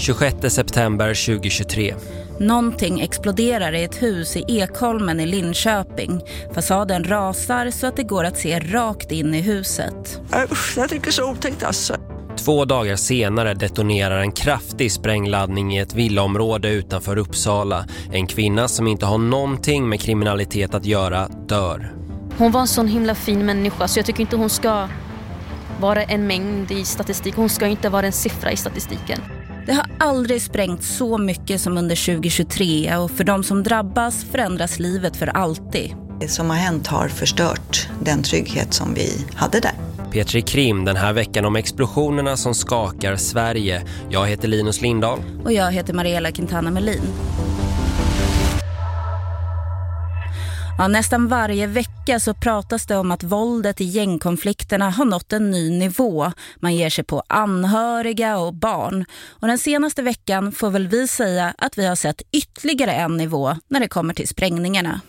26 september 2023. Någonting exploderar i ett hus i Ekholmen i Linköping. Fasaden rasar så att det går att se rakt in i huset. Usch, jag tycker så otäckt alltså. Två dagar senare detonerar en kraftig sprängladdning i ett villaområde utanför Uppsala. En kvinna som inte har någonting med kriminalitet att göra dör. Hon var en sån himla fin människa så jag tycker inte hon ska vara en mängd i statistik. Hon ska inte vara en siffra i statistiken. Det har aldrig sprängt så mycket som under 2023 och för de som drabbas förändras livet för alltid. Det som har hänt har förstört den trygghet som vi hade där. Petri Krim den här veckan om explosionerna som skakar Sverige. Jag heter Linus Lindahl. Och jag heter Mariella Quintana Melin. Ja, nästan varje vecka så pratas det om att våldet i gängkonflikterna har nått en ny nivå. Man ger sig på anhöriga och barn. Och den senaste veckan får väl vi säga att vi har sett ytterligare en nivå när det kommer till sprängningarna.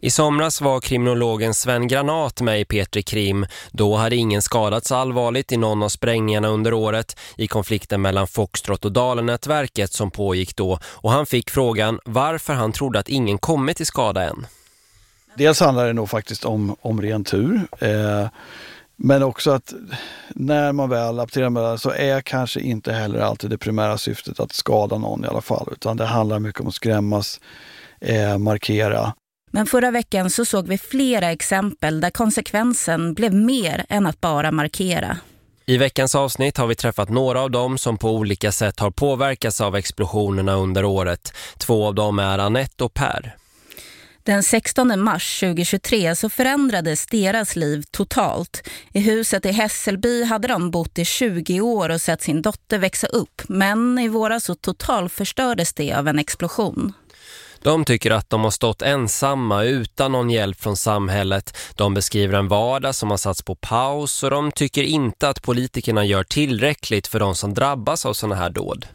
I somras var kriminologen Sven Granat med i Petri Krim. Då hade ingen skadats allvarligt i någon av sprängningarna under året i konflikten mellan Foxtrot och Dalenätverket som pågick då. Och han fick frågan varför han trodde att ingen kommit till skada än. Dels handlar det nog faktiskt om, om ren tur. Eh, men också att när man väl apterar med det så är kanske inte heller alltid det primära syftet att skada någon i alla fall. Utan det handlar mycket om att skrämmas, eh, markera. Men förra veckan så såg vi flera exempel där konsekvensen blev mer än att bara markera. I veckans avsnitt har vi träffat några av dem som på olika sätt har påverkats av explosionerna under året. Två av dem är Annette och Per. Den 16 mars 2023 så förändrades deras liv totalt. I huset i Hässelby hade de bott i 20 år och sett sin dotter växa upp. Men i våras så totalförstördes det av en explosion. De tycker att de har stått ensamma utan någon hjälp från samhället. De beskriver en vardag som har satts på paus och de tycker inte att politikerna gör tillräckligt för de som drabbas av sådana här dåd.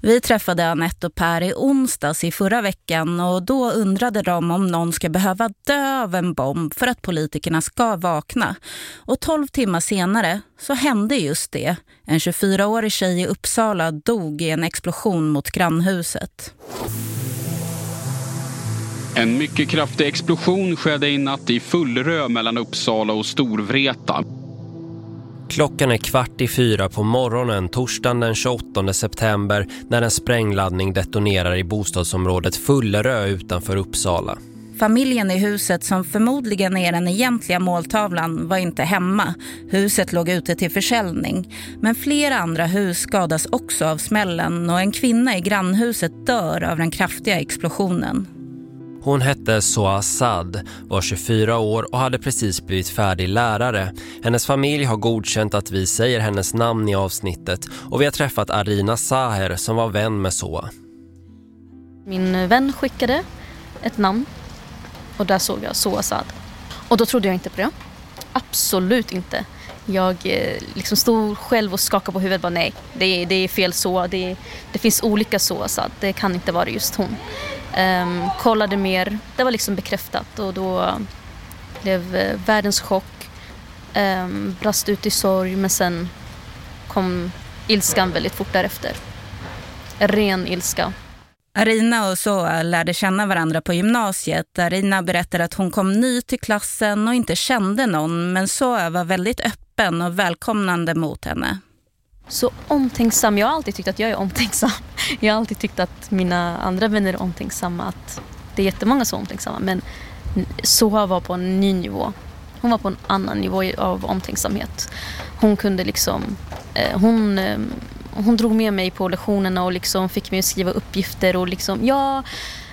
Vi träffade Anette och Per i onsdags i förra veckan och då undrade de om någon ska behöva dö av en bomb för att politikerna ska vakna. Och tolv timmar senare så hände just det. En 24-årig tjej i Uppsala dog i en explosion mot grannhuset. En mycket kraftig explosion skedde i natt i Fullrö mellan Uppsala och Storvreta. Klockan är kvart i fyra på morgonen torsdagen den 28 september när en sprängladdning detonerar i bostadsområdet Fullerö utanför Uppsala. Familjen i huset som förmodligen är den egentliga måltavlan var inte hemma. Huset låg ute till försäljning. Men flera andra hus skadas också av smällen och en kvinna i grannhuset dör av den kraftiga explosionen. Hon hette Soa Sad, var 24 år och hade precis blivit färdig lärare. Hennes familj har godkänt att vi säger hennes namn i avsnittet och vi har träffat Arina Saher som var vän med Soa. Min vän skickade ett namn och där såg jag Soa Sad. Och då trodde jag inte på det. Absolut inte. Jag eh, liksom stod själv och skakade på huvudet och bara nej, det, det är fel så. Det, det finns olika Soasad, det kan inte vara just hon. Um, kollade mer, det var liksom bekräftat och då blev uh, världens chock. Um, brast ut i sorg men sen kom ilskan väldigt fort därefter. Ren ilska. Arina och Soa lärde känna varandra på gymnasiet. Arina berättar att hon kom ny till klassen och inte kände någon men Soa var väldigt öppen och välkomnande mot henne. Så omtänksam. Jag har alltid tyckt att jag är omtänksam. Jag har alltid tyckt att mina andra vänner är omtänksamma. Att det är jättemånga som är omtänksamma. Men Soha var på en ny nivå. Hon var på en annan nivå av omtänksamhet. Hon kunde liksom... Eh, hon, eh, hon drog med mig på lektionerna och liksom fick mig att skriva uppgifter. Och liksom, jag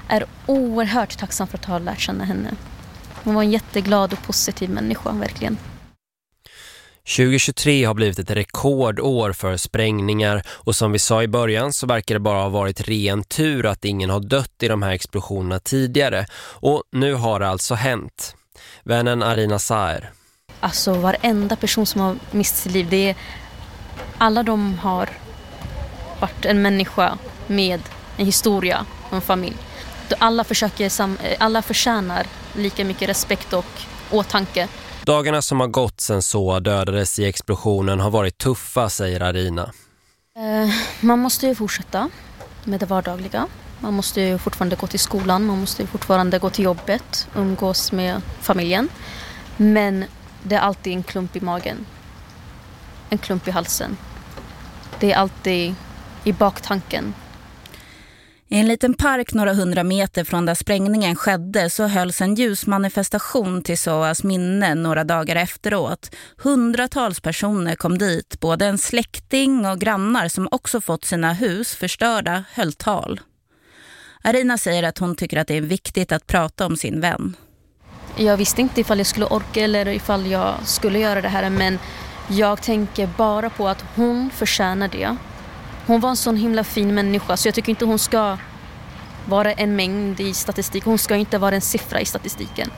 är oerhört tacksam för att ha lärt känna henne. Hon var en jätteglad och positiv människa, verkligen. 2023 har blivit ett rekordår för sprängningar och som vi sa i början så verkar det bara ha varit ren tur att ingen har dött i de här explosionerna tidigare. Och nu har det alltså hänt. Vännen Arina Saer. Alltså varenda person som har mist sitt liv, det är, alla de har varit en människa med en historia och en familj. Alla, försöker, alla förtjänar lika mycket respekt och åtanke Dagarna som har gått sen så dödades i explosionen har varit tuffa, säger Arina. Eh, man måste ju fortsätta med det vardagliga. Man måste ju fortfarande gå till skolan, man måste ju fortfarande gå till jobbet, umgås med familjen. Men det är alltid en klump i magen. En klump i halsen. Det är alltid i baktanken. I en liten park några hundra meter från där sprängningen skedde så hölls en ljusmanifestation till Soas minne några dagar efteråt. Hundratals personer kom dit, både en släkting och grannar som också fått sina hus förstörda höll tal. Arina säger att hon tycker att det är viktigt att prata om sin vän. Jag visste inte ifall jag skulle orka eller ifall jag skulle göra det här men jag tänker bara på att hon förtjänar det. Hon var en sån himla fin människa så jag tycker inte hon ska vara en mängd i statistik. Hon ska inte vara en siffra i statistiken.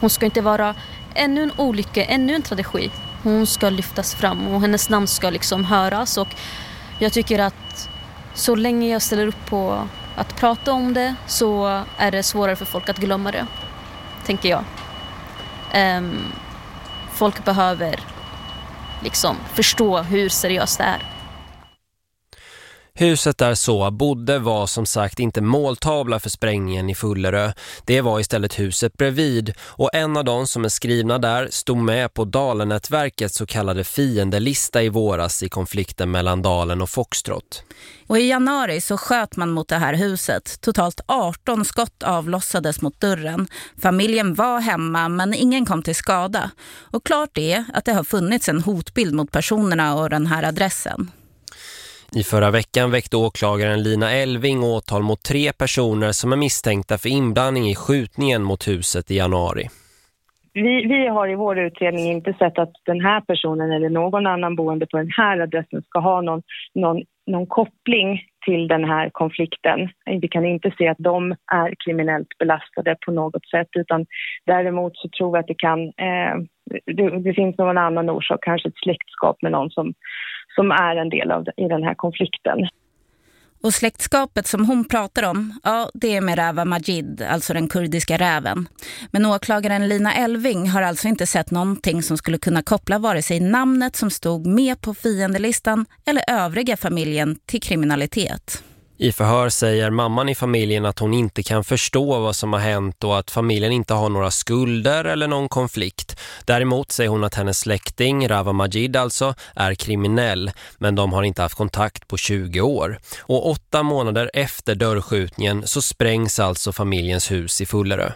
Hon ska inte vara ännu en olycka, ännu en tragedi. Hon ska lyftas fram och hennes namn ska liksom höras och jag tycker att så länge jag ställer upp på att prata om det så är det svårare för folk att glömma det, tänker jag. Um, folk behöver liksom förstå hur seriöst det är. Huset där så bodde var som sagt inte måltavla för sprängningen i Fullerö. Det var istället huset bredvid och en av de som är skrivna där stod med på Dalenätverkets så kallade fiendelista i våras i konflikten mellan Dalen och Foxtrot. Och i januari så sköt man mot det här huset. Totalt 18 skott avlossades mot dörren. Familjen var hemma men ingen kom till skada. Och klart är att det har funnits en hotbild mot personerna och den här adressen. I förra veckan väckte åklagaren Lina Elving åtal mot tre personer som är misstänkta för inblandning i skjutningen mot huset i januari. Vi, vi, har i vår utredning inte sett att den här personen eller någon annan boende på den här adressen ska ha någon, någon, någon koppling till den här konflikten. Vi kan inte se att de är kriminellt belastade på något sätt utan däremot så tror vi att det kan, eh, det, det, finns någon annan orsak, kanske ett släktskap med någon som, som är en del av i den här konflikten. Och släktskapet som hon pratar om, ja det är med Rava Majid, alltså den kurdiska räven. Men åklagaren Lina Elving har alltså inte sett någonting som skulle kunna koppla vare sig namnet som stod med på fiendelistan eller övriga familjen till kriminalitet. I förhör säger mamman i familjen att hon inte kan förstå vad som har hänt och att familjen inte har några skulder eller någon konflikt. Däremot säger hon att hennes släkting, Rava Majid alltså, är kriminell men de har inte haft kontakt på 20 år. Och åtta månader efter dörrskjutningen så sprängs alltså familjens hus i Fullerö.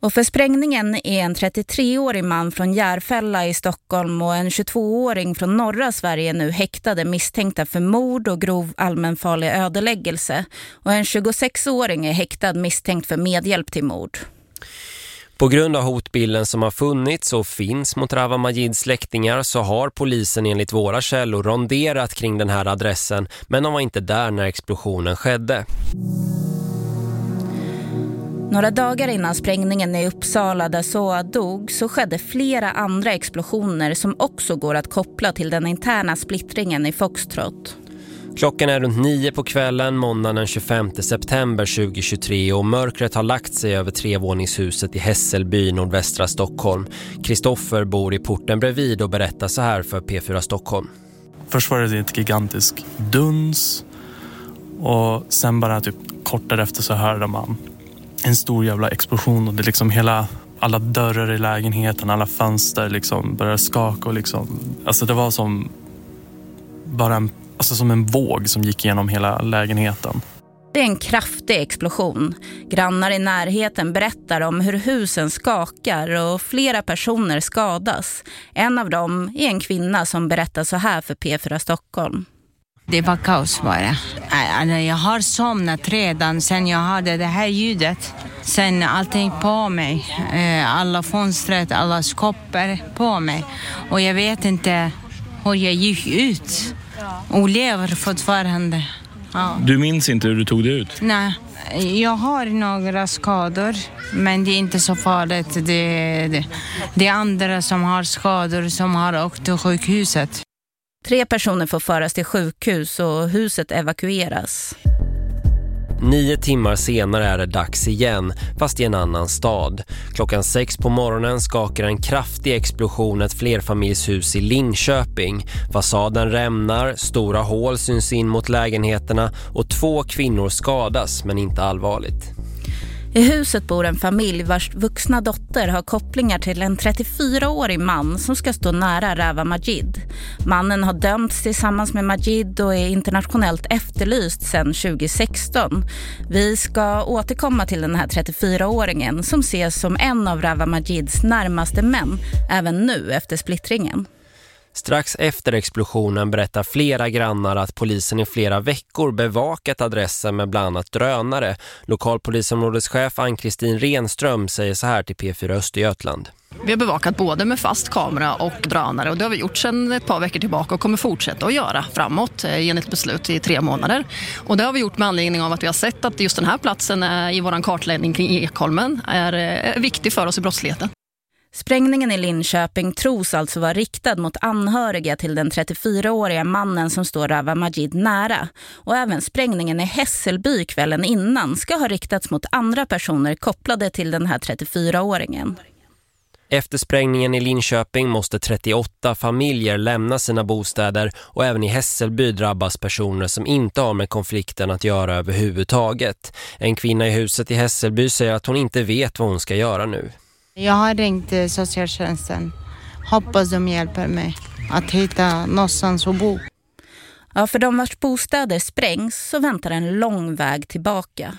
Och för sprängningen är en 33-årig man från Järfälla i Stockholm och en 22-åring från norra Sverige nu häktade misstänkta för mord och grov allmänfarlig ödeläggelse. Och en 26-åring är häktad misstänkt för medhjälp till mord. På grund av hotbilden som har funnits och finns mot Rava Majids släktingar så har polisen enligt våra källor ronderat kring den här adressen men de var inte där när explosionen skedde. Några dagar innan sprängningen i Uppsala där Soa dog så skedde flera andra explosioner som också går att koppla till den interna splittringen i Foxtrot. Klockan är runt nio på kvällen måndagen den 25 september 2023 och mörkret har lagt sig över trevåningshuset i Hässelby, nordvästra Stockholm. Kristoffer bor i porten bredvid och berättar så här för P4 Stockholm. Först var det ett gigantisk duns och sen bara typ kort därefter så hörde man en stor jävla explosion och det liksom hela alla dörrar i lägenheten, alla fönster liksom började skaka och liksom, alltså det var som bara en, alltså som en våg som gick igenom hela lägenheten. Det är en kraftig explosion. Grannar i närheten berättar om hur husen skakar och flera personer skadas. En av dem är en kvinna som berättar så här för P4 Stockholm. Det var kaos bara. Jag har somnat redan sen jag hörde det här ljudet. Sen allting på mig. Eh, alla fönstret, alla skåpor på mig. Och jag vet inte hur jag gick ut. Och lever fortfarande. Ja. Du minns inte hur du tog dig ut? Nej. Jag har några skador, men det är inte så farligt. Det, det, det är andra som har skador som har åkt till sjukhuset. Tre personer får föras till sjukhus och huset evakueras. Nio timmar senare är det dags igen, fast i en annan stad. Klockan sex på morgonen skakar en kraftig explosion ett flerfamiljshus i Linköping. Fasaden rämnar, stora hål syns in mot lägenheterna och två kvinnor skadas men inte allvarligt. I huset bor en familj vars vuxna dotter har kopplingar till en 34-årig man som ska stå nära Rava Majid. Mannen har dömts tillsammans med Majid och är internationellt efterlyst sedan 2016. Vi ska återkomma till den här 34-åringen som ses som en av Rava Majids närmaste män, även nu efter splittringen. Strax efter explosionen berättar flera grannar att polisen i flera veckor bevakat adressen med bland annat drönare. Lokalpolisområdeschef Ann-Kristin Renström säger så här till P4 Östergötland. Vi har bevakat både med fast kamera och drönare och det har vi gjort sedan ett par veckor tillbaka och kommer fortsätta att göra framåt eh, enligt beslut i tre månader. Och det har vi gjort med anledning av att vi har sett att just den här platsen eh, i vår kartläggning kring Ekholmen är eh, viktig för oss i brottsligheten. Sprängningen i Linköping tros alltså vara riktad mot anhöriga till den 34-åriga mannen som står Rava Majid nära. Och även sprängningen i Hässelby kvällen innan ska ha riktats mot andra personer kopplade till den här 34-åringen. Efter sprängningen i Linköping måste 38 familjer lämna sina bostäder och även i Hässelby drabbas personer som inte har med konflikten att göra överhuvudtaget. En kvinna i huset i Hässelby säger att hon inte vet vad hon ska göra nu. Jag har ringt eh, socialtjänsten. Hoppas de hjälper mig att hitta någonstans att bo. Ja, för de vars bostäder sprängs så väntar en lång väg tillbaka.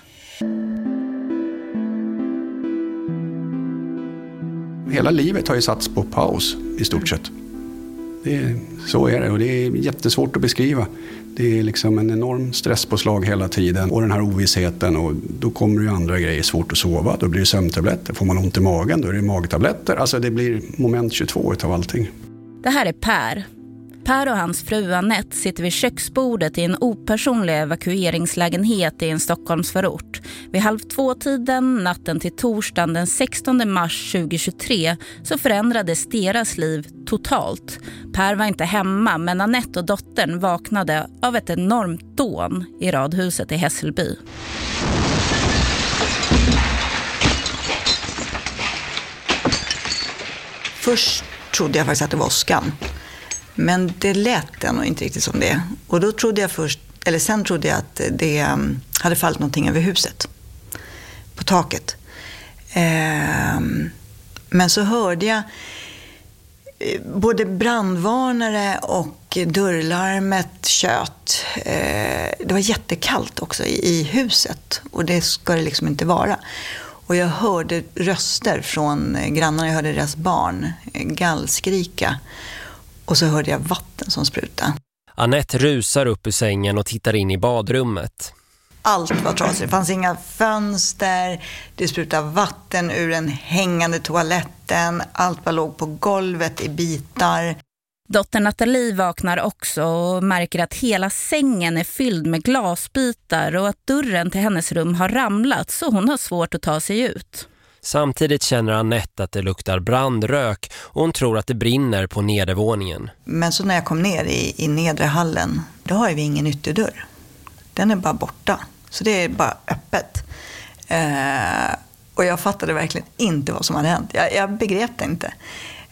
Hela livet har ju satts på paus i stort sett. Det, så är det och det är jättesvårt att beskriva. Det är liksom en enorm stresspåslag hela tiden och den här ovissheten och då kommer det ju andra grejer. Svårt att sova, då blir det sömntabletter. Får man ont i magen, då är det magtabletter. Alltså det blir moment 22 utav allting. Det här är Per. Per och hans fru Annette sitter vid köksbordet i en opersonlig evakueringslägenhet i en Stockholmsförort. Vid halv två-tiden, natten till torsdagen den 16 mars 2023, så förändrades deras liv totalt. Per var inte hemma, men Annette och dottern vaknade av ett enormt dån i radhuset i Hässelby. Först trodde jag faktiskt att det var åskan. Men det lät ändå inte riktigt som det. Och då trodde jag först, eller sen trodde jag att det ehm, hade fallit någonting över huset. På taket. Ehm, men så hörde jag Eh, både brandvarnare och dörrlarmet tjöt. Eh, det var jättekallt också i huset och det ska det liksom inte vara. Och jag hörde röster från eh, grannarna, jag hörde deras barn gallskrika. Och så hörde jag vatten som sprutade. Annette rusar upp ur sängen och tittar in i badrummet. Allt var trasigt. Det fanns inga fönster. Det sprutade vatten ur den hängande toaletten. Allt bara låg på golvet i bitar. Dottern Nathalie vaknar också och märker att hela sängen är fylld med glasbitar och att dörren till hennes rum har ramlat så hon har svårt att ta sig ut. Samtidigt känner Annette att det luktar brandrök och hon tror att det brinner på nedervåningen. Men så när jag kom ner i, i nedre hallen, då har vi ingen ytterdörr. Den är bara borta. Så det är bara öppet. Eh, och jag fattade verkligen inte vad som hade hänt. Jag, jag begrep det inte.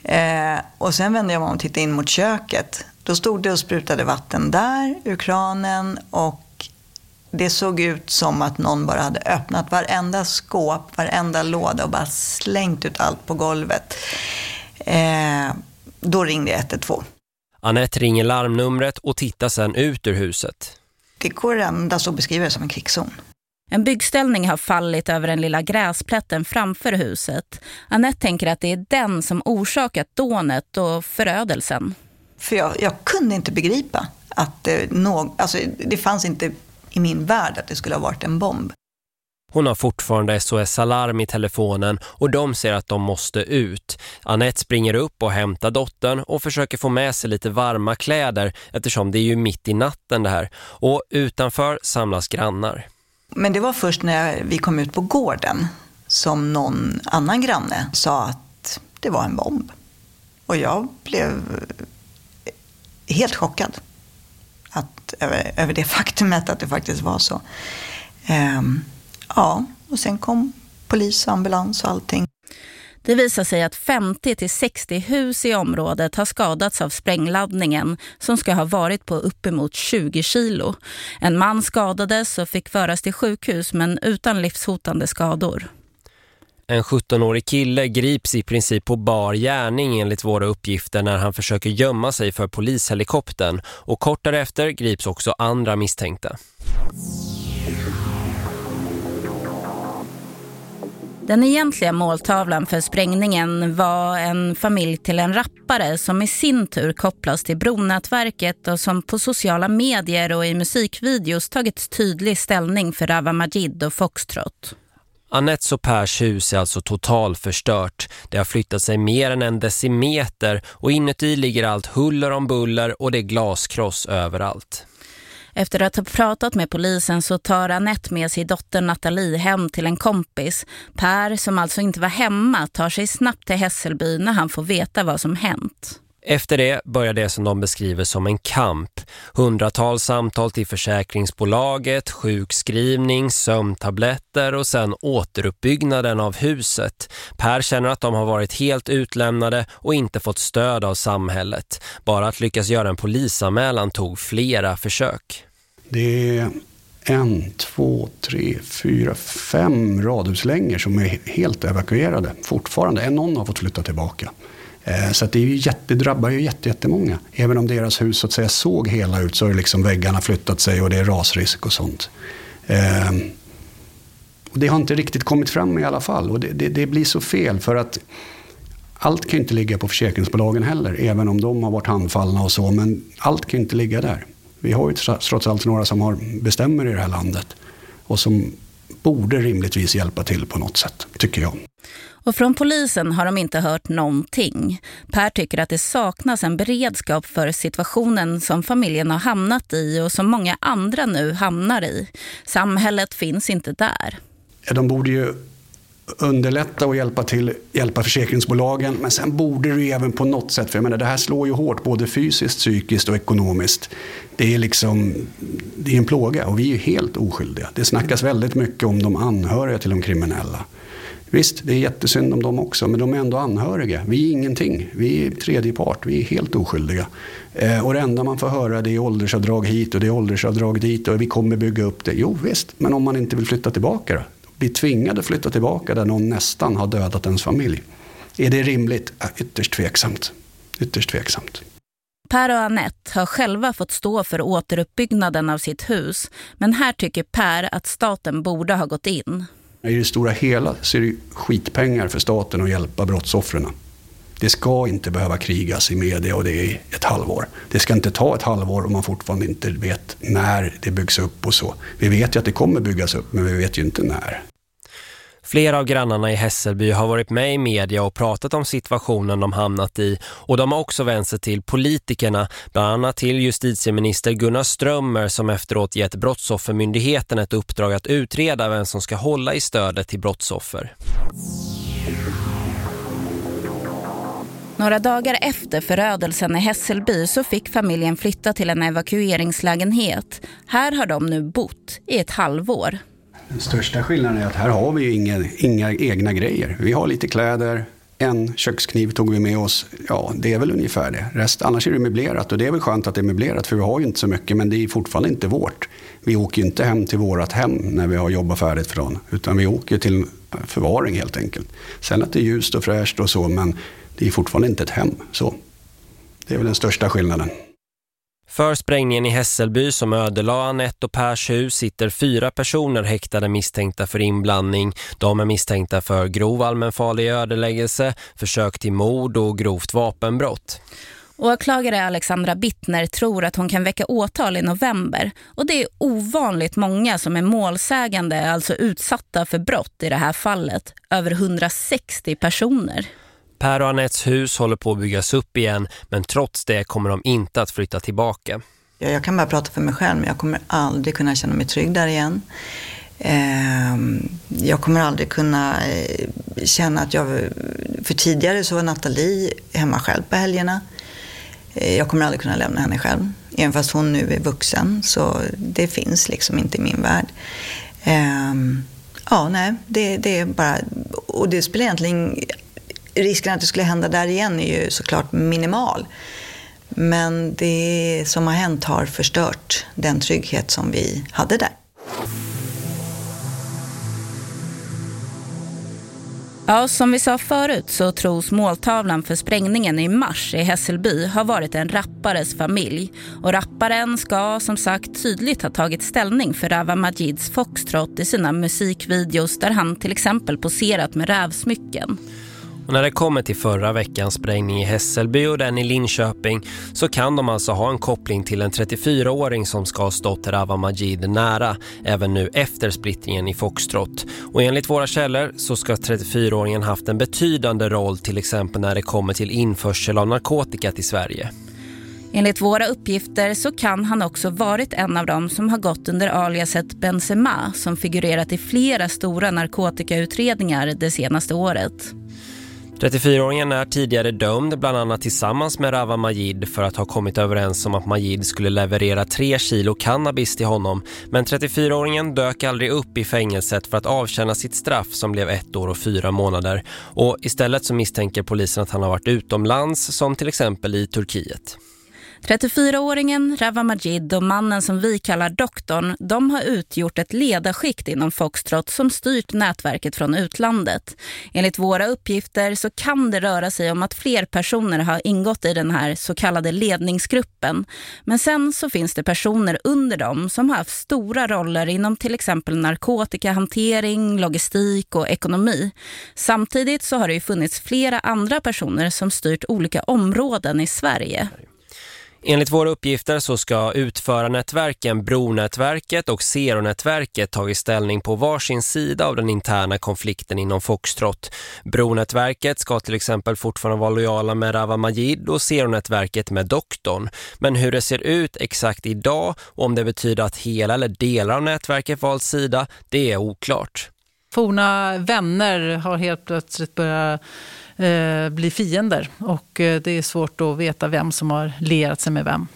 Eh, och sen vände jag mig om och tittade in mot köket. Då stod det och sprutade vatten där ur kranen och det såg ut som att någon bara hade öppnat varenda skåp, varenda låda och bara slängt ut allt på golvet. Eh, då ringde jag 112. Annette ringer larmnumret och tittar sedan ut ur huset. Går endast att beskriva det som en krigszon. En byggställning har fallit över den lilla gräsplätten framför huset. Annette tänker att det är den som orsakat dånet och förödelsen. För jag, jag kunde inte begripa att det, no, alltså, det fanns inte i min värld att det skulle ha varit en bomb. Hon har fortfarande SOS-alarm i telefonen och de ser att de måste ut. Annette springer upp och hämtar dottern och försöker få med sig lite varma kläder eftersom det är ju mitt i natten det här. Och utanför samlas grannar. Men det var först när vi kom ut på gården som någon annan granne sa att det var en bomb. Och jag blev helt chockad att, över, över det faktumet att det faktiskt var så. Ehm, ja, och sen kom polis, ambulans och allting. Det visar sig att 50-60 hus i området har skadats av sprängladdningen som ska ha varit på uppemot 20 kilo. En man skadades och fick föras till sjukhus men utan livshotande skador. En 17-årig kille grips i princip på bar gärning enligt våra uppgifter när han försöker gömma sig för polishelikoptern och kort därefter grips också andra misstänkta. Den egentliga måltavlan för sprängningen var en familj till en rappare som i sin tur kopplas till Bronätverket och som på sociala medier och i musikvideos tagit tydlig ställning för Rava Majid och Foxtrot. Annettes och Pers hus är alltså totalförstört. Det har flyttat sig mer än en decimeter och inuti ligger allt huller om buller och det är glaskross överallt. Efter att ha pratat med polisen så tar Annette med sig dotter Nathalie hem till en kompis. Per, som alltså inte var hemma, tar sig snabbt till Hässelby när han får veta vad som hänt. Efter det börjar det som de beskriver som en kamp. Hundratals samtal till försäkringsbolaget, sjukskrivning, sömntabletter och sen återuppbyggnaden av huset. Per känner att de har varit helt utlämnade och inte fått stöd av samhället. Bara att lyckas göra en polisanmälan tog flera försök. Det är en, två, tre, fyra, fem radhuslängor som är helt evakuerade fortfarande. Någon har fått flytta tillbaka. Eh, så det är ju jätte, drabbar ju jättemånga. Även om deras hus så att säga såg hela ut så har liksom väggarna flyttat sig och det är rasrisk och sånt. Eh, och det har inte riktigt kommit fram i alla fall och det, det, det blir så fel för att allt kan inte ligga på försäkringsbolagen heller, även om de har varit handfallna och så, men allt kan inte ligga där. Vi har ju trots allt några som har bestämmer i det här landet och som borde rimligtvis hjälpa till på något sätt, tycker jag. Och från polisen har de inte hört någonting. Per tycker att det saknas en beredskap för situationen som familjen har hamnat i och som många andra nu hamnar i. Samhället finns inte där. De borde ju underlätta och hjälpa till, hjälpa försäkringsbolagen. Men sen borde det ju även på något sätt, för jag menar det här slår ju hårt både fysiskt, psykiskt och ekonomiskt. Det är liksom, det är en plåga och vi är ju helt oskyldiga. Det snackas väldigt mycket om de anhöriga till de kriminella. Visst, det är jättesynd om dem också, men de är ändå anhöriga. Vi är ingenting. Vi är tredje part. Vi är helt oskyldiga. Eh, och det enda man får höra det är åldersavdrag hit och det är åldersavdrag dit och vi kommer bygga upp det. Jo visst, men om man inte vill flytta tillbaka då? Bli tvingad att flytta tillbaka där någon nästan har dödat ens familj. Är det rimligt? Ja, ytterst tveksamt. Ytterst tveksamt. Per och Annette har själva fått stå för återuppbyggnaden av sitt hus. Men här tycker Per att staten borde ha gått in. I det stora hela så är det skitpengar för staten att hjälpa brottsoffren. Det ska inte behöva krigas i media och det är ett halvår. Det ska inte ta ett halvår om man fortfarande inte vet när det byggs upp och så. Vi vet ju att det kommer byggas upp men vi vet ju inte när. Flera av grannarna i Hässelby har varit med i media och pratat om situationen de hamnat i och de har också vänt sig till politikerna, bland annat till justitieminister Gunnar Strömmer som efteråt gett Brottsoffermyndigheten ett uppdrag att utreda vem som ska hålla i stödet till brottsoffer. Några dagar efter förödelsen i Hässelby så fick familjen flytta till en evakueringslägenhet. Här har de nu bott i ett halvår. Den största skillnaden är att här har vi ju inga, inga egna grejer. Vi har lite kläder, en kökskniv tog vi med oss. Ja, det är väl ungefär det. Rest, annars är det möblerat och det är väl skönt att det är möblerat för vi har ju inte så mycket men det är fortfarande inte vårt. Vi åker ju inte hem till vårt hem när vi har jobbat färdigt från utan vi åker till förvaring helt enkelt. Sen att det är ljust och fräscht och så men det är fortfarande inte ett hem. Så. Det är väl den största skillnaden. För sprängningen i Hässelby som ödelade Anette och Pers hus sitter fyra personer häktade misstänkta för inblandning. De är misstänkta för grov allmänfarlig ödeläggelse, försök till mord och grovt vapenbrott. Åklagare Alexandra Bittner tror att hon kan väcka åtal i november och det är ovanligt många som är målsägande, alltså utsatta för brott i det här fallet. Över 160 personer. Per och Anettes hus håller på att byggas upp igen men trots det kommer de inte att flytta tillbaka. Jag kan bara prata för mig själv men jag kommer aldrig kunna känna mig trygg där igen. Ehm, jag kommer aldrig kunna eh, känna att jag... För tidigare så var Nathalie hemma själv på helgerna. Eh, jag kommer aldrig kunna lämna henne själv. Även fast hon nu är vuxen så det finns liksom inte i min värld. Ehm, ja, nej, det, det, är bara... Och det spelar egentligen... Risken att det skulle hända där igen är ju såklart minimal. Men det som har hänt har förstört den trygghet som vi hade där. Ja, som vi sa förut så tros måltavlan för sprängningen i mars i Hässelby ha varit en rappares familj. Och rapparen ska som sagt tydligt ha tagit ställning för Rava Majids foxtrot i sina musikvideos där han till exempel poserat med rävsmycken. Och när det kommer till förra veckans sprängning i Hässelby och den i Linköping så kan de alltså ha en koppling till en 34-åring som ska ha stått Rava Majid nära även nu efter splittringen i Foxtrot. Och enligt våra källor så ska 34-åringen haft en betydande roll till exempel när det kommer till införsel av narkotika till Sverige. Enligt våra uppgifter så kan han också varit en av dem som har gått under aliaset Benzema som figurerat i flera stora narkotikautredningar det senaste året. 34-åringen är tidigare dömd bland annat tillsammans med Rava Majid för att ha kommit överens om att Majid skulle leverera tre kilo cannabis till honom. Men 34-åringen dök aldrig upp i fängelset för att avtjäna sitt straff som blev ett år och fyra månader. Och istället så misstänker polisen att han har varit utomlands som till exempel i Turkiet. 34-åringen Rava Majid och mannen som vi kallar doktorn, de har utgjort ett ledarskikt inom Foxtrot som styrt nätverket från utlandet. Enligt våra uppgifter så kan det röra sig om att fler personer har ingått i den här så kallade ledningsgruppen. Men sen så finns det personer under dem som har haft stora roller inom till exempel narkotikahantering, logistik och ekonomi. Samtidigt så har det ju funnits flera andra personer som styrt olika områden i Sverige. Enligt våra uppgifter så ska utförarnätverken Bronätverket och Zeronätverket tagit ställning på varsin sida av den interna konflikten inom Foxtrot. Bronätverket ska till exempel fortfarande vara lojala med Rava Majid och Zeronätverket med doktorn. Men hur det ser ut exakt idag och om det betyder att hela eller delar av nätverket valt sida, det är oklart. Forna vänner har helt plötsligt börjat Eh, bli fiender och eh, det är svårt att veta vem som har lerat sig med vem.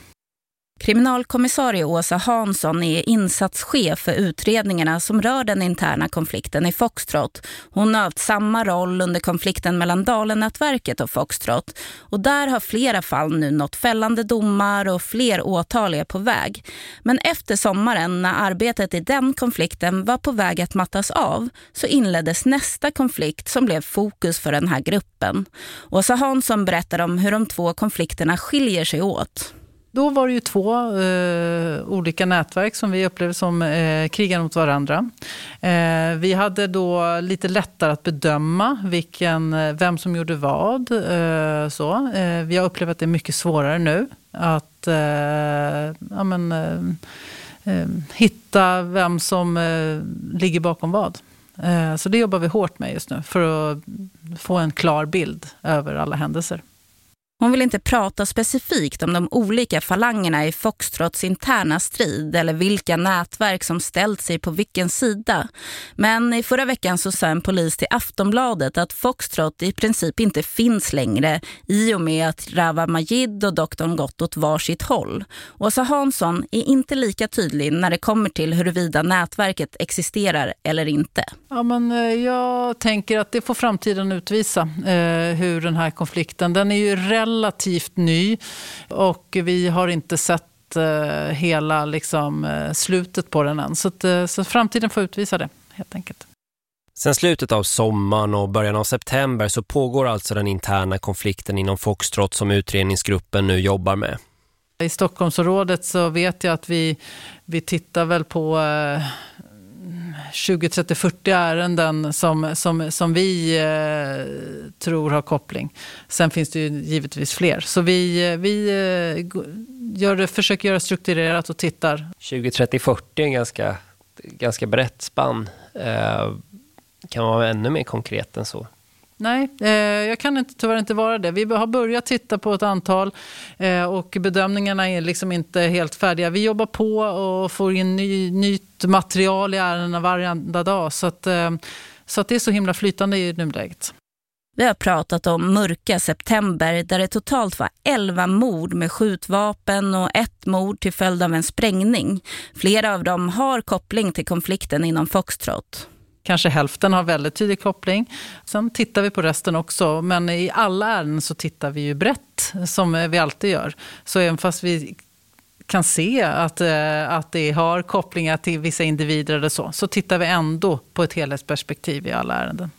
Kriminalkommissarie Åsa Hansson är insatschef för utredningarna som rör den interna konflikten i Foxtrot. Hon har haft samma roll under konflikten mellan Dalen-nätverket och Foxtrot. Och där har flera fall nu nått fällande domar och fler åtal är på väg. Men efter sommaren när arbetet i den konflikten var på väg att mattas av så inleddes nästa konflikt som blev fokus för den här gruppen. Åsa Hansson berättar om hur de två konflikterna skiljer sig åt. Då var det ju två eh, olika nätverk som vi upplevde som eh, krigade mot varandra. Eh, vi hade då lite lättare att bedöma vilken, eh, vem som gjorde vad. Eh, så. Eh, vi har upplevt att det är mycket svårare nu att eh, ja, men, eh, hitta vem som ligger bakom vad. Så det jobbar vi hårt med just nu för att få en klar bild över alla händelser. Hon vill inte prata specifikt om de olika falangerna i Foxtrots interna strid eller vilka nätverk som ställt sig på vilken sida. Men i förra veckan så sa en polis till Aftonbladet att Foxtrot i princip inte finns längre i och med att Rava Majid och doktorn gått åt varsitt håll. Åsa Hansson är inte lika tydlig när det kommer till huruvida nätverket existerar eller inte. Ja, men eh, jag tänker att det får framtiden utvisa eh, hur den här konflikten, den är ju relativt ny och vi har inte sett eh, hela liksom, eh, slutet på den än. Så, att, eh, så framtiden får utvisa det helt enkelt. Sen slutet av sommaren och början av september så pågår alltså den interna konflikten inom Foxtrot som utredningsgruppen nu jobbar med. I Stockholmsområdet så vet jag att vi, vi tittar väl på 20, 30, 40 ärenden som, som, som vi eh, tror har koppling. Sen finns det ju givetvis fler. Så vi, eh, vi eh, gör, försöker göra strukturerat och tittar. 20, 30, 40 är en ganska, ganska brett spann. Eh, kan vara ännu mer konkret än så? Nej, eh, jag kan inte, tyvärr inte vara det. Vi har börjat titta på ett antal eh, och bedömningarna är liksom inte helt färdiga. Vi jobbar på och får in ny, nytt material i ärendena varje dag. Så, att, eh, så att det är så himla flytande i nuläget. Vi har pratat om mörka september där det totalt var 11 mord med skjutvapen och ett mord till följd av en sprängning. Flera av dem har koppling till konflikten inom Foxtrot. Kanske hälften har väldigt tydlig koppling. Sen tittar vi på resten också. Men i alla ärenden så tittar vi ju brett, som vi alltid gör. Så även fast vi kan se att, eh, att det har kopplingar till vissa individer eller så, så tittar vi ändå på ett helhetsperspektiv i alla ärenden.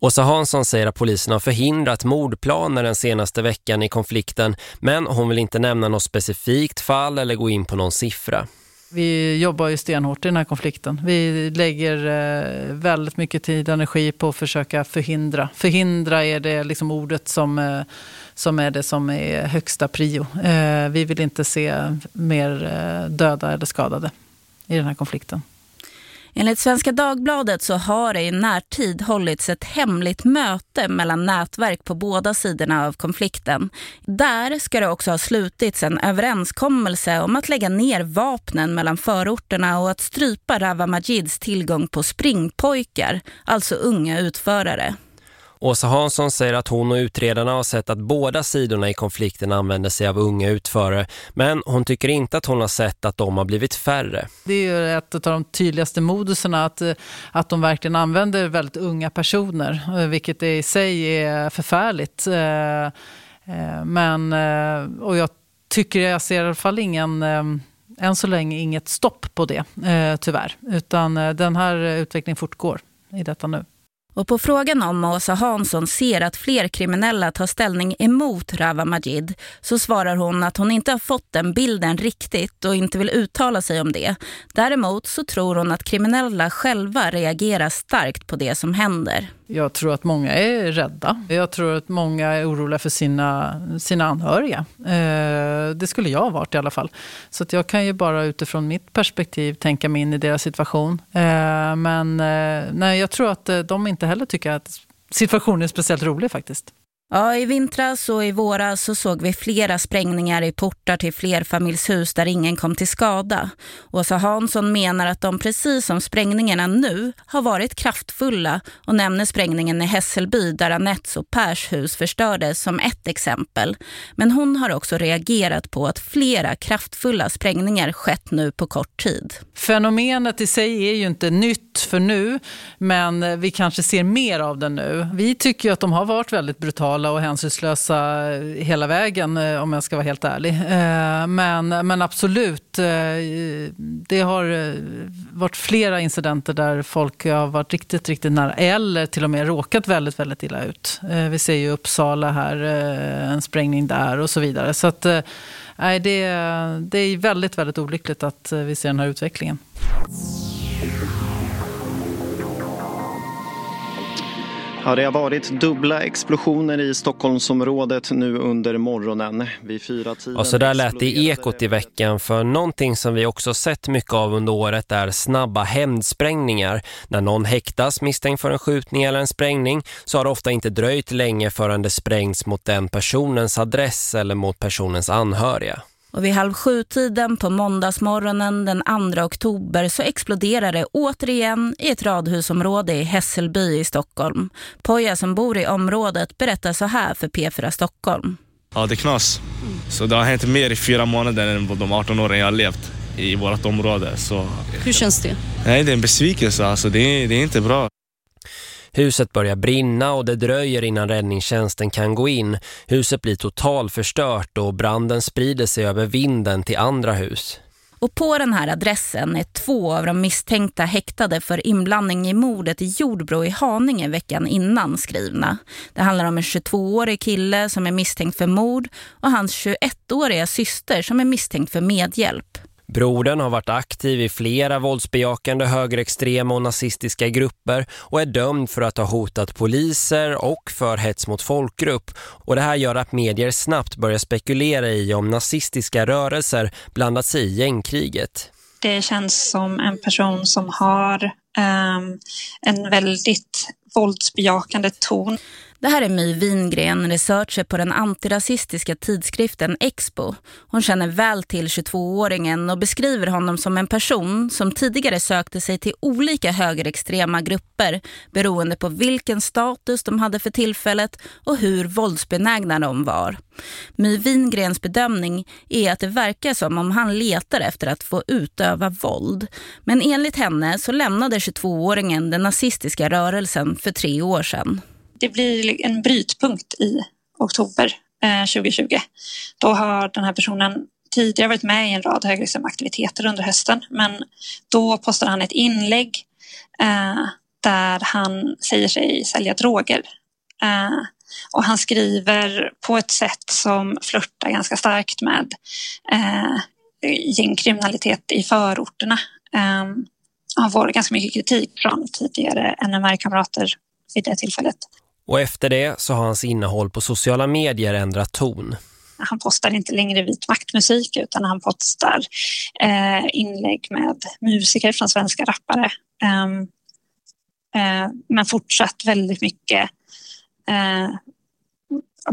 Åsa Hansson säger att polisen har förhindrat mordplaner den senaste veckan i konflikten men hon vill inte nämna något specifikt fall eller gå in på någon siffra. Vi jobbar ju stenhårt i den här konflikten. Vi lägger eh, väldigt mycket tid och energi på att försöka förhindra. Förhindra är det liksom ordet som, eh, som är det som är högsta prio. Eh, vi vill inte se mer eh, döda eller skadade i den här konflikten. Enligt Svenska Dagbladet så har det i närtid hållits ett hemligt möte mellan nätverk på båda sidorna av konflikten. Där ska det också ha slutits en överenskommelse om att lägga ner vapnen mellan förorterna och att strypa Rava Majids tillgång på springpojkar, alltså unga utförare. Åsa Hansson säger att hon och utredarna har sett att båda sidorna i konflikten använder sig av unga utförare. Men hon tycker inte att hon har sett att de har blivit färre. Det är ju ett av de tydligaste moduserna att, att de verkligen använder väldigt unga personer. Vilket i sig är förfärligt. Eh, eh, men, eh, och jag tycker jag ser i alla fall ingen än så länge inget stopp på det, tyvärr. Utan den här utvecklingen fortgår i detta nu. Och på frågan om Åsa Hansson ser att fler kriminella tar ställning emot Rava Majid så svarar hon att hon inte har fått den bilden riktigt och inte vill uttala sig om det. Däremot så tror hon att kriminella själva reagerar starkt på det som händer. Jag tror att många är rädda. Jag tror att många är oroliga för sina, sina anhöriga. Eh, det skulle jag ha varit i alla fall. Så att jag kan ju bara utifrån mitt perspektiv tänka mig in i deras situation. Eh, men eh, nej, jag tror att eh, de inte heller tycker att situationen är speciellt rolig faktiskt. Ja, i vintras och i våras så såg vi flera sprängningar i portar till flerfamiljshus där ingen kom till skada. Åsa Hansson menar att de precis som sprängningarna nu har varit kraftfulla och nämner sprängningen i Hässelby där Annettes och Pers hus förstördes som ett exempel. Men hon har också reagerat på att flera kraftfulla sprängningar skett nu på kort tid. Fenomenet i sig är ju inte nytt för nu, men vi kanske ser mer av det nu. Vi tycker att de har varit väldigt brutala brutala och hänsynslösa hela vägen eh, om jag ska vara helt ärlig. Eh, men, men absolut, eh, det har varit flera incidenter där folk har varit riktigt, riktigt nära eller till och med råkat väldigt, väldigt illa ut. Vi ser ju Uppsala här, en sprängning där och så vidare. Så att, nej, det, det är väldigt, väldigt olyckligt att vi ser den här utvecklingen. Ja, det har varit dubbla explosioner i Stockholmsområdet nu under morgonen vid fyra tiden. Och så där lät det i Ekot i veckan för någonting som vi också sett mycket av under året är snabba hämndsprängningar. När någon häktas misstänkt för en skjutning eller en sprängning så har det ofta inte dröjt länge förrän det sprängs mot den personens adress eller mot personens anhöriga. Och vid halv sju-tiden på måndagsmorgonen den 2 oktober så exploderar det återigen i ett radhusområde i Hässelby i Stockholm. Poja som bor i området berättar så här för P4 Stockholm. Ja, det är knas. Så det har hänt mer i fyra månader än på de 18 åren jag har levt i vårt område. Så... Hur känns det? Nej, det är en besvikelse. Alltså, det, är, det är inte bra. Huset börjar brinna och det dröjer innan räddningstjänsten kan gå in. Huset blir totalförstört och branden sprider sig över vinden till andra hus. Och på den här adressen är två av de misstänkta häktade för inblandning i mordet i Jordbro i Haninge veckan innan skrivna. Det handlar om en 22-årig kille som är misstänkt för mord och hans 21-åriga syster som är misstänkt för medhjälp. Brodern har varit aktiv i flera våldsbejakande högerextrema och nazistiska grupper och är dömd för att ha hotat poliser och för hets mot folkgrupp. Och det här gör att medier snabbt börjar spekulera i om nazistiska rörelser blandat sig i gängkriget. Det känns som en person som har um, en väldigt våldsbejakande ton. Det här är My Wingren, researcher på den antirasistiska tidskriften Expo. Hon känner väl till 22-åringen och beskriver honom som en person som tidigare sökte sig till olika högerextrema grupper beroende på vilken status de hade för tillfället och hur våldsbenägna de var. My Wingrens bedömning är att det verkar som om han letar efter att få utöva våld. Men enligt henne så lämnade 22-åringen den nazistiska rörelsen för tre år sedan det blir en brytpunkt i oktober eh, 2020. Då har den här personen tidigare varit med i en rad högerextrema aktiviteter under hösten men då postar han ett inlägg eh, där han säger sig sälja droger. Eh, och han skriver på ett sätt som flörtar ganska starkt med eh, gängkriminalitet i förorterna. Eh, han får ganska mycket kritik från tidigare NMR-kamrater vid det tillfället. Och efter det så har hans innehåll på sociala medier ändrat ton. Han postar inte längre vit maktmusik utan han postar eh, inlägg med musiker från svenska rappare. Um, eh, men fortsatt väldigt mycket eh,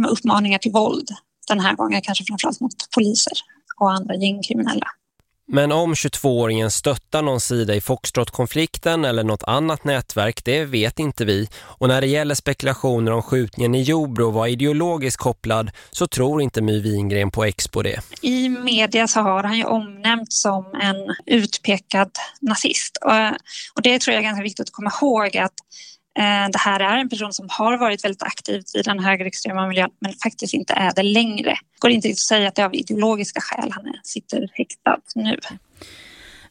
uppmaningar till våld. Den här gången kanske framförallt mot poliser och andra gängkriminella. Men om 22-åringen stöttar någon sida i Foxtrot-konflikten eller något annat nätverk, det vet inte vi. Och när det gäller spekulationer om skjutningen i Jobro var ideologiskt kopplad så tror inte My Wingren på Expo det. I media så har han ju omnämnts som en utpekad nazist. Och det tror jag är ganska viktigt att komma ihåg att Eh, det här är en person som har varit väldigt aktiv i den högerextrema miljön men faktiskt inte är det längre. Det går inte att säga att det är av ideologiska skäl han sitter häktad nu.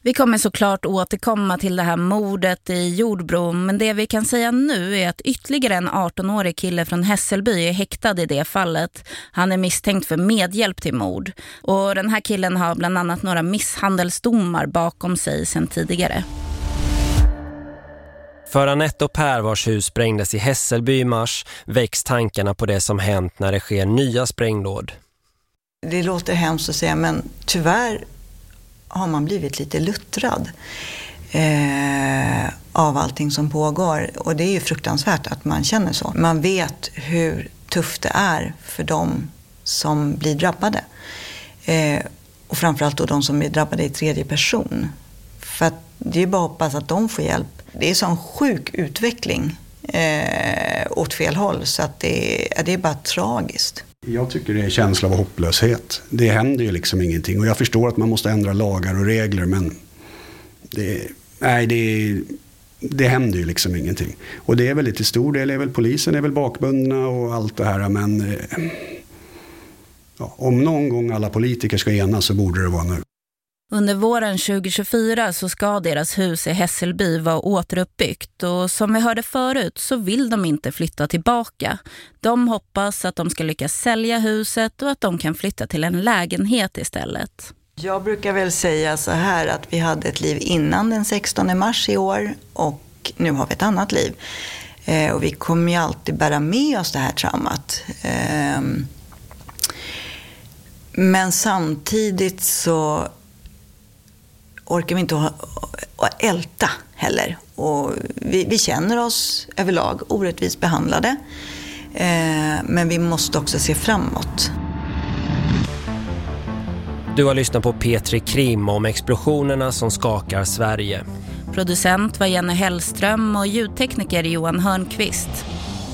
Vi kommer såklart återkomma till det här mordet i Jordbro men det vi kan säga nu är att ytterligare en 18-årig kille från Hässelby är häktad i det fallet. Han är misstänkt för medhjälp till mord och den här killen har bland annat några misshandelsdomar bakom sig sedan tidigare. För Anette och Per vars hus sprängdes i Hässelby i mars väcks tankarna på det som hänt när det sker nya sprängdåd. Det låter hemskt att säga men tyvärr har man blivit lite luttrad eh, av allting som pågår. Och det är ju fruktansvärt att man känner så. Man vet hur tufft det är för de som blir drabbade. Eh, och framförallt då de som är drabbade i tredje person. För att det är bara att hoppas att de får hjälp det är sån sjuk utveckling eh, åt fel håll så att det, det är bara tragiskt. Jag tycker det är en känsla av hopplöshet. Det händer ju liksom ingenting och jag förstår att man måste ändra lagar och regler men det, nej, det, det händer ju liksom ingenting. Och det är väl till stor del är väl polisen är väl bakbundna och allt det här men eh, ja, om någon gång alla politiker ska enas så borde det vara nu. Under våren 2024 så ska deras hus i Hässelby vara återuppbyggt och som vi hörde förut så vill de inte flytta tillbaka. De hoppas att de ska lyckas sälja huset och att de kan flytta till en lägenhet istället. Jag brukar väl säga så här att vi hade ett liv innan den 16 mars i år och nu har vi ett annat liv. Eh, och vi kommer ju alltid bära med oss det här traumat. Ehm, men samtidigt så orkar vi inte ha, älta heller. Och vi, vi känner oss överlag orättvist behandlade. Eh, men vi måste också se framåt. Du har lyssnat på Petri Krim om explosionerna som skakar Sverige. Producent var Jenny Hellström och ljudtekniker Johan Hörnqvist.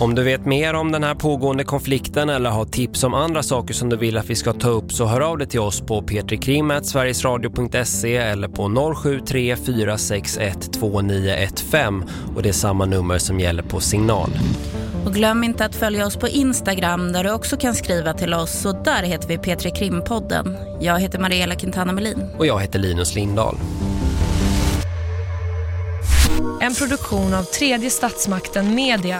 Om du vet mer om den här pågående konflikten eller har tips om andra saker som du vill att vi ska ta upp så hör av dig till oss på petrikrim.sverigesradio.se eller på 073 461 2915 och det är samma nummer som gäller på signal. Och glöm inte att följa oss på Instagram där du också kan skriva till oss och där heter vi Petri Krimpodden. Jag heter Mariella Quintana Melin. Och jag heter Linus Lindahl. En produktion av tredje statsmakten Media